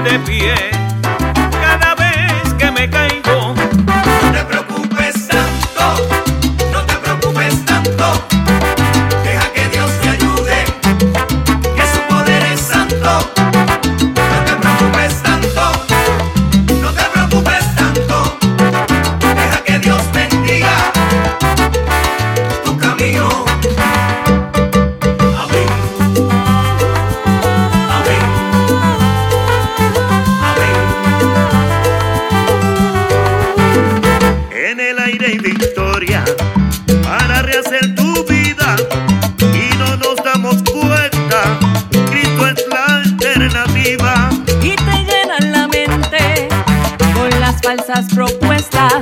de pie falsas propuestas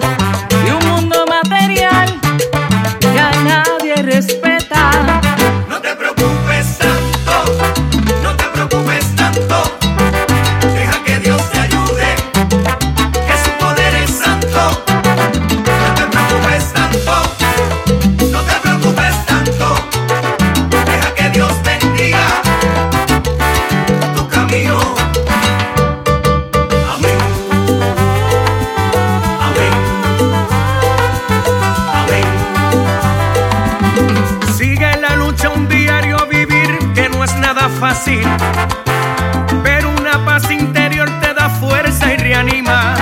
fácil, pero una paz interior te da fuerza y reanima.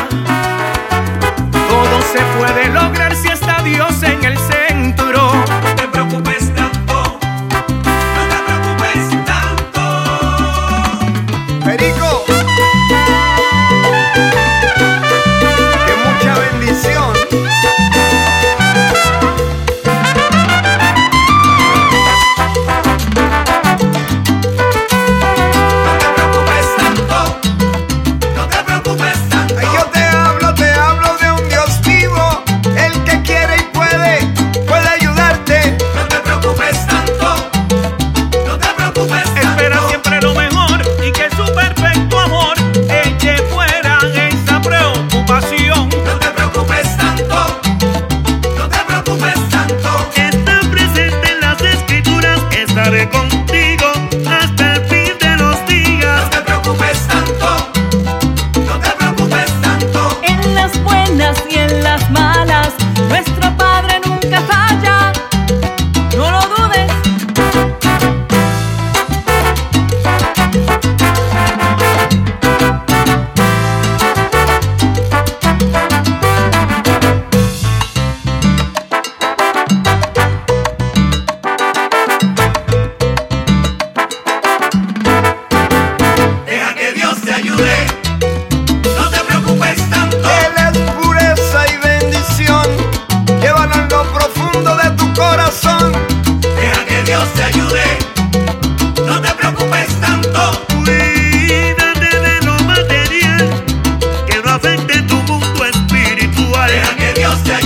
Todo se puede lograr si está Dios en el centro. No te preocupes tanto, no te preocupes tanto. Perico. Dios te